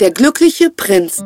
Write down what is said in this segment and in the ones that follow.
Der glückliche Prinz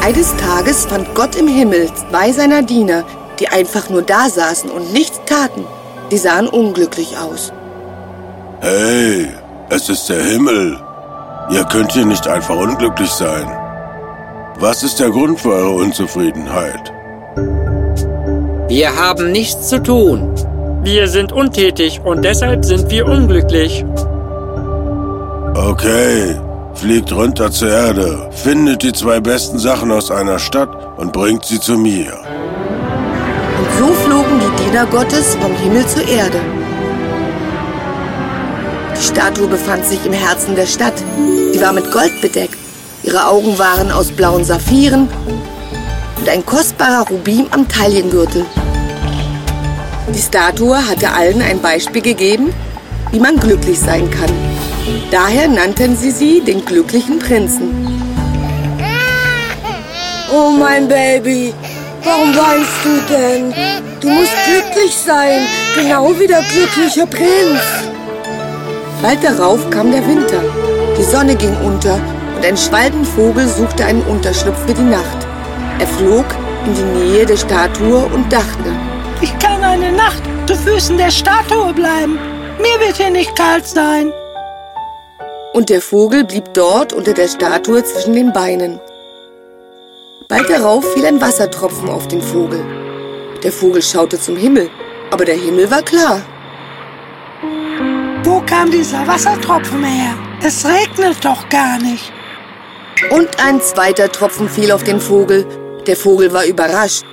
Eines Tages fand Gott im Himmel zwei seiner Diener, die einfach nur da saßen und nichts taten. Die sahen unglücklich aus. Hey, es ist der Himmel. Ihr könnt hier nicht einfach unglücklich sein. Was ist der Grund für eure Unzufriedenheit? Wir haben nichts zu tun. Wir sind untätig und deshalb sind wir unglücklich. Okay, fliegt runter zur Erde, findet die zwei besten Sachen aus einer Stadt und bringt sie zu mir. Und so flogen die Diener Gottes vom Himmel zur Erde. Die Statue befand sich im Herzen der Stadt. Sie war mit Gold bedeckt. Ihre Augen waren aus blauen Saphiren und ein kostbarer Rubin am Taillengürtel. Die Statue hatte allen ein Beispiel gegeben, wie man glücklich sein kann. Daher nannten sie sie den glücklichen Prinzen. Oh mein Baby, warum weinst du denn? Du musst glücklich sein, genau wie der glückliche Prinz. Bald darauf kam der Winter. Die Sonne ging unter und ein Schwalbenvogel suchte einen Unterschlupf für die Nacht. Er flog in die Nähe der Statue und dachte, Ich kann eine Nacht zu Füßen der Statue bleiben. Mir wird hier nicht kalt sein. Und der Vogel blieb dort unter der Statue zwischen den Beinen. Bald darauf fiel ein Wassertropfen auf den Vogel. Der Vogel schaute zum Himmel, aber der Himmel war klar. Wo kam dieser Wassertropfen her? Es regnet doch gar nicht. Und ein zweiter Tropfen fiel auf den Vogel. Der Vogel war überrascht.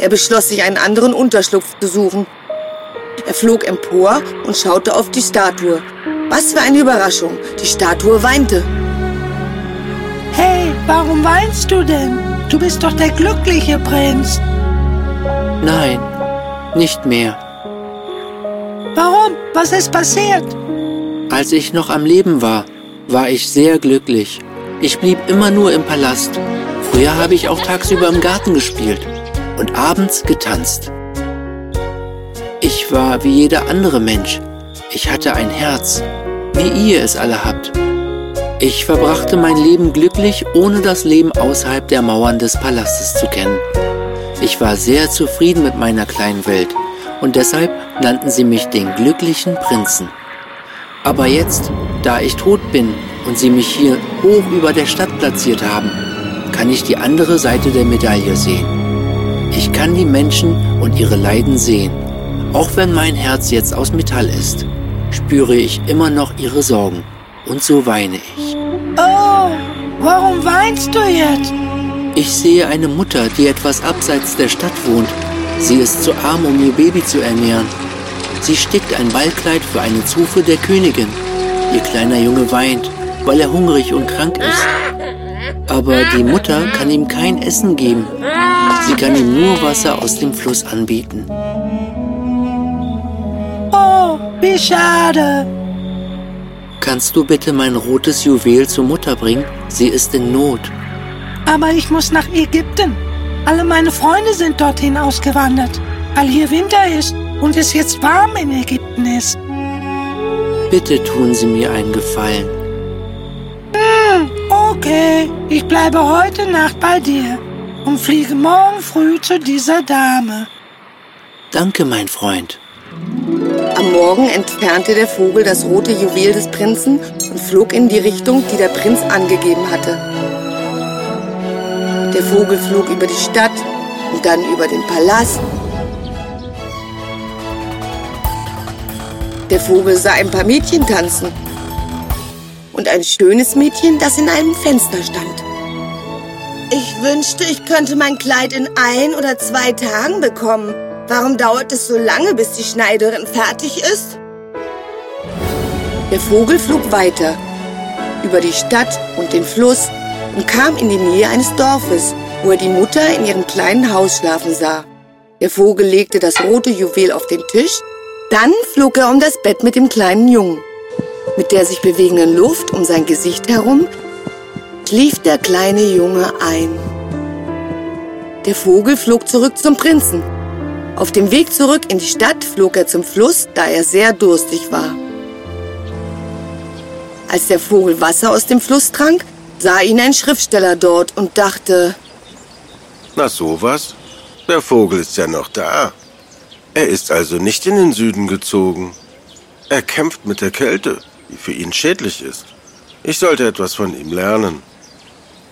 Er beschloss, sich einen anderen Unterschlupf zu suchen. Er flog empor und schaute auf die Statue. Was für eine Überraschung! Die Statue weinte. Hey, warum weinst du denn? Du bist doch der glückliche Prinz. Nein, nicht mehr. Warum? Was ist passiert? Als ich noch am Leben war, war ich sehr glücklich. Ich blieb immer nur im Palast. Früher habe ich auch tagsüber im Garten gespielt und abends getanzt. Ich war wie jeder andere Mensch. Ich hatte ein Herz, wie ihr es alle habt. Ich verbrachte mein Leben glücklich, ohne das Leben außerhalb der Mauern des Palastes zu kennen. Ich war sehr zufrieden mit meiner kleinen Welt und deshalb nannten sie mich den glücklichen Prinzen. Aber jetzt, da ich tot bin und sie mich hier hoch über der Stadt platziert haben, kann ich die andere Seite der Medaille sehen. Ich kann die Menschen und ihre Leiden sehen. Auch wenn mein Herz jetzt aus Metall ist, spüre ich immer noch ihre Sorgen. Und so weine ich. Oh, warum weinst du jetzt? Ich sehe eine Mutter, die etwas abseits der Stadt wohnt. Sie ist zu arm, um ihr Baby zu ernähren. Sie stickt ein Ballkleid für eine Zofe der Königin. Ihr kleiner Junge weint, weil er hungrig und krank ist. Aber die Mutter kann ihm kein Essen geben. Sie kann ihm nur Wasser aus dem Fluss anbieten. Oh, wie schade. Kannst du bitte mein rotes Juwel zur Mutter bringen? Sie ist in Not. Aber ich muss nach Ägypten. Alle meine Freunde sind dorthin ausgewandert, weil hier Winter ist und es jetzt warm in Ägypten ist. Bitte tun Sie mir einen Gefallen. Hm, okay, ich bleibe heute Nacht bei dir und fliege morgen früh zu dieser Dame. Danke, mein Freund. Am Morgen entfernte der Vogel das rote Juwel des Prinzen und flog in die Richtung, die der Prinz angegeben hatte. Der Vogel flog über die Stadt und dann über den Palast. Der Vogel sah ein paar Mädchen tanzen und ein schönes Mädchen, das in einem Fenster stand. Ich wünschte, ich könnte mein Kleid in ein oder zwei Tagen bekommen. Warum dauert es so lange, bis die Schneiderin fertig ist? Der Vogel flog weiter über die Stadt und den Fluss und kam in die Nähe eines Dorfes, wo er die Mutter in ihrem kleinen Haus schlafen sah. Der Vogel legte das rote Juwel auf den Tisch, dann flog er um das Bett mit dem kleinen Jungen. Mit der sich bewegenden Luft um sein Gesicht herum schlief der kleine Junge ein. Der Vogel flog zurück zum Prinzen. Auf dem Weg zurück in die Stadt flog er zum Fluss, da er sehr durstig war. Als der Vogel Wasser aus dem Fluss trank, sah ihn ein Schriftsteller dort und dachte, Na sowas? Der Vogel ist ja noch da. Er ist also nicht in den Süden gezogen. Er kämpft mit der Kälte, die für ihn schädlich ist. Ich sollte etwas von ihm lernen.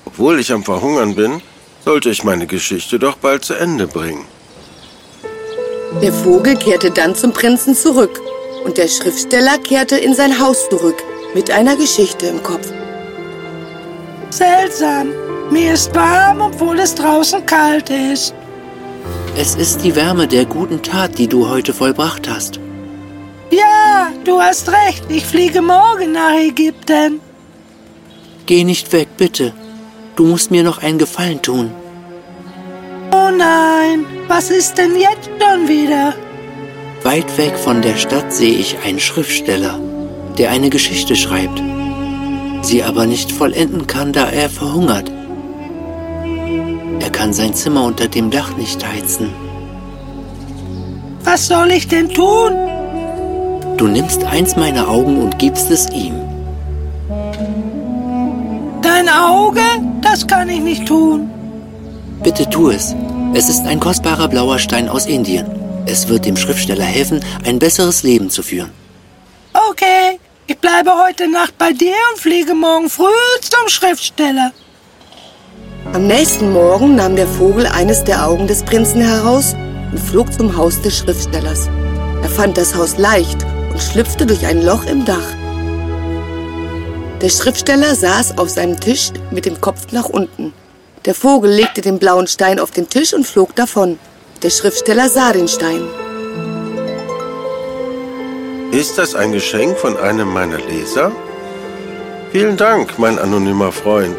Obwohl ich am Verhungern bin, sollte ich meine Geschichte doch bald zu Ende bringen. Der Vogel kehrte dann zum Prinzen zurück und der Schriftsteller kehrte in sein Haus zurück mit einer Geschichte im Kopf. Seltsam. Mir ist warm, obwohl es draußen kalt ist. Es ist die Wärme der guten Tat, die du heute vollbracht hast. Ja, du hast recht. Ich fliege morgen nach Ägypten. Geh nicht weg, bitte. Du musst mir noch einen Gefallen tun. Oh nein, was ist denn jetzt schon wieder? Weit weg von der Stadt sehe ich einen Schriftsteller, der eine Geschichte schreibt, sie aber nicht vollenden kann, da er verhungert. Er kann sein Zimmer unter dem Dach nicht heizen. Was soll ich denn tun? Du nimmst eins meiner Augen und gibst es ihm. Dein Auge? Das kann ich nicht tun. Bitte tu es. Es ist ein kostbarer blauer Stein aus Indien. Es wird dem Schriftsteller helfen, ein besseres Leben zu führen. Okay, ich bleibe heute Nacht bei dir und fliege morgen früh zum Schriftsteller. Am nächsten Morgen nahm der Vogel eines der Augen des Prinzen heraus und flog zum Haus des Schriftstellers. Er fand das Haus leicht und schlüpfte durch ein Loch im Dach. Der Schriftsteller saß auf seinem Tisch mit dem Kopf nach unten. Der Vogel legte den blauen Stein auf den Tisch und flog davon. Der Schriftsteller sah den Stein. Ist das ein Geschenk von einem meiner Leser? Vielen Dank, mein anonymer Freund.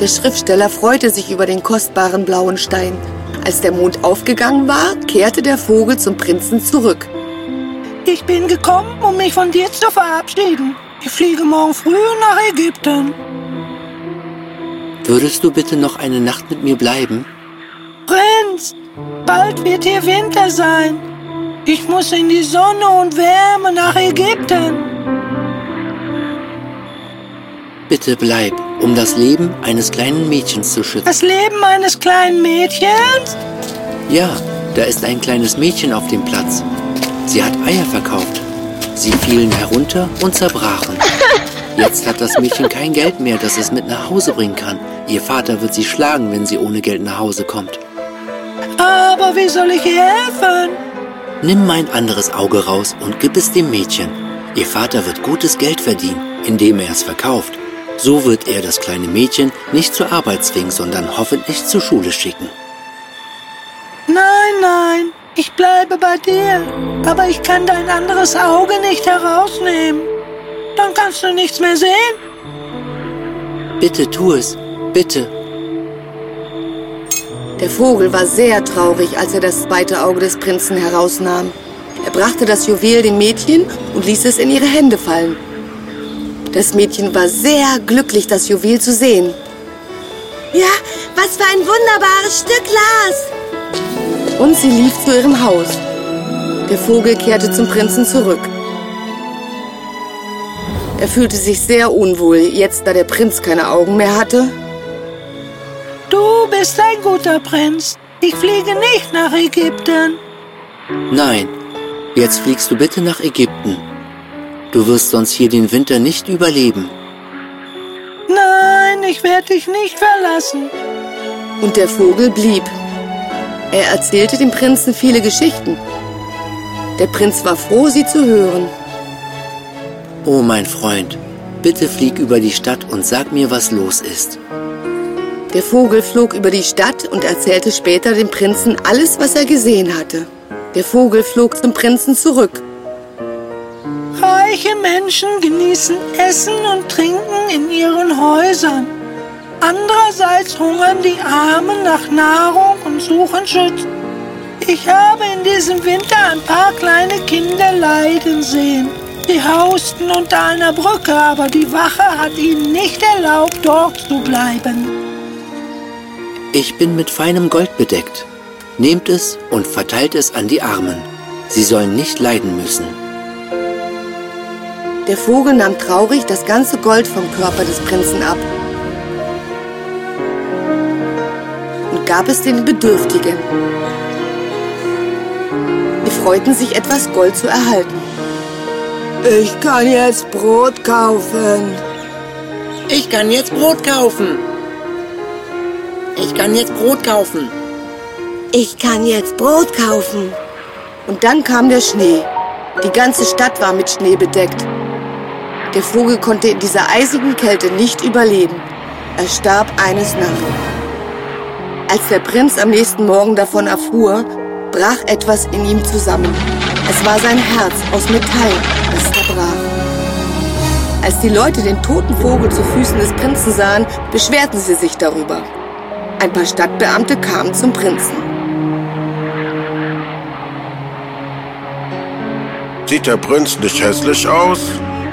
Der Schriftsteller freute sich über den kostbaren blauen Stein. Als der Mond aufgegangen war, kehrte der Vogel zum Prinzen zurück. Ich bin gekommen, um mich von dir zu verabschieden. Ich fliege morgen früh nach Ägypten. Würdest du bitte noch eine Nacht mit mir bleiben? Prinz, bald wird hier Winter sein. Ich muss in die Sonne und Wärme nach Ägypten. Bitte bleib, um das Leben eines kleinen Mädchens zu schützen. Das Leben eines kleinen Mädchens? Ja, da ist ein kleines Mädchen auf dem Platz. Sie hat Eier verkauft. Sie fielen herunter und zerbrachen. Jetzt hat das Mädchen kein Geld mehr, das es mit nach Hause bringen kann. Ihr Vater wird sie schlagen, wenn sie ohne Geld nach Hause kommt. Aber wie soll ich ihr helfen? Nimm mein anderes Auge raus und gib es dem Mädchen. Ihr Vater wird gutes Geld verdienen, indem er es verkauft. So wird er das kleine Mädchen nicht zur Arbeit zwingen, sondern hoffentlich zur Schule schicken. Nein, nein, ich bleibe bei dir. Aber ich kann dein anderes Auge nicht herausnehmen. Dann kannst du nichts mehr sehen. Bitte tu es, bitte. Der Vogel war sehr traurig, als er das zweite Auge des Prinzen herausnahm. Er brachte das Juwel dem Mädchen und ließ es in ihre Hände fallen. Das Mädchen war sehr glücklich, das Juwel zu sehen. Ja, was für ein wunderbares Stück Glas! Und sie lief zu ihrem Haus. Der Vogel kehrte zum Prinzen zurück. Er fühlte sich sehr unwohl, jetzt da der Prinz keine Augen mehr hatte. Du bist ein guter Prinz. Ich fliege nicht nach Ägypten. Nein, jetzt fliegst du bitte nach Ägypten. Du wirst sonst hier den Winter nicht überleben. Nein, ich werde dich nicht verlassen. Und der Vogel blieb. Er erzählte dem Prinzen viele Geschichten. Der Prinz war froh, sie zu hören. Oh mein Freund, bitte flieg über die Stadt und sag mir, was los ist. Der Vogel flog über die Stadt und erzählte später dem Prinzen alles, was er gesehen hatte. Der Vogel flog zum Prinzen zurück. Reiche Menschen genießen Essen und Trinken in ihren Häusern. Andererseits hungern die Armen nach Nahrung und suchen Schutz. Ich habe in diesem Winter ein paar kleine Kinder leiden sehen. Sie hausten unter einer Brücke, aber die Wache hat ihnen nicht erlaubt, dort zu bleiben. Ich bin mit feinem Gold bedeckt. Nehmt es und verteilt es an die Armen. Sie sollen nicht leiden müssen. Der Vogel nahm traurig das ganze Gold vom Körper des Prinzen ab gab es den Bedürftigen. Die freuten sich, etwas Gold zu erhalten. Ich kann jetzt Brot kaufen. Ich kann jetzt Brot kaufen. Ich kann jetzt Brot kaufen. Ich kann jetzt Brot kaufen. Und dann kam der Schnee. Die ganze Stadt war mit Schnee bedeckt. Der Vogel konnte in dieser eisigen Kälte nicht überleben. Er starb eines Nachts. Als der Prinz am nächsten Morgen davon erfuhr, brach etwas in ihm zusammen. Es war sein Herz aus Metall, das zerbrach. Als die Leute den toten Vogel zu Füßen des Prinzen sahen, beschwerten sie sich darüber. Ein paar Stadtbeamte kamen zum Prinzen. Sieht der Prinz nicht hässlich aus?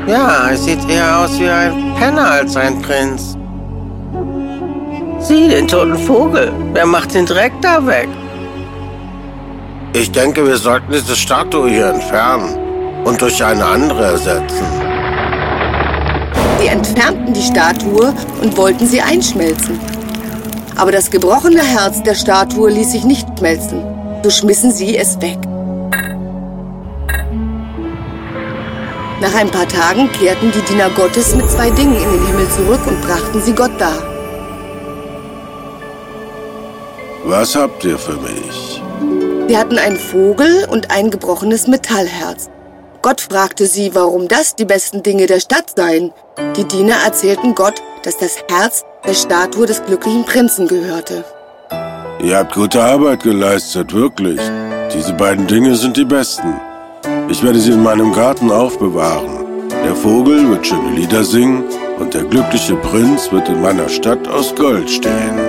Ja, er sieht eher aus wie ein Penner als ein Prinz. Sieh den toten Vogel. Wer macht den Dreck da weg? Ich denke, wir sollten diese Statue hier entfernen und durch eine andere ersetzen. Sie entfernten die Statue und wollten sie einschmelzen. Aber das gebrochene Herz der Statue ließ sich nicht schmelzen. So schmissen sie es weg. Nach ein paar Tagen kehrten die Diener Gottes mit zwei Dingen in den Himmel zurück und brachten sie Gott dar. Was habt ihr für mich? Sie hatten einen Vogel und ein gebrochenes Metallherz. Gott fragte sie, warum das die besten Dinge der Stadt seien. Die Diener erzählten Gott, dass das Herz der Statue des glücklichen Prinzen gehörte. Ihr habt gute Arbeit geleistet, wirklich. Diese beiden Dinge sind die besten. Ich werde sie in meinem Garten aufbewahren. Der Vogel wird schöne Lieder singen und der glückliche Prinz wird in meiner Stadt aus Gold stehen.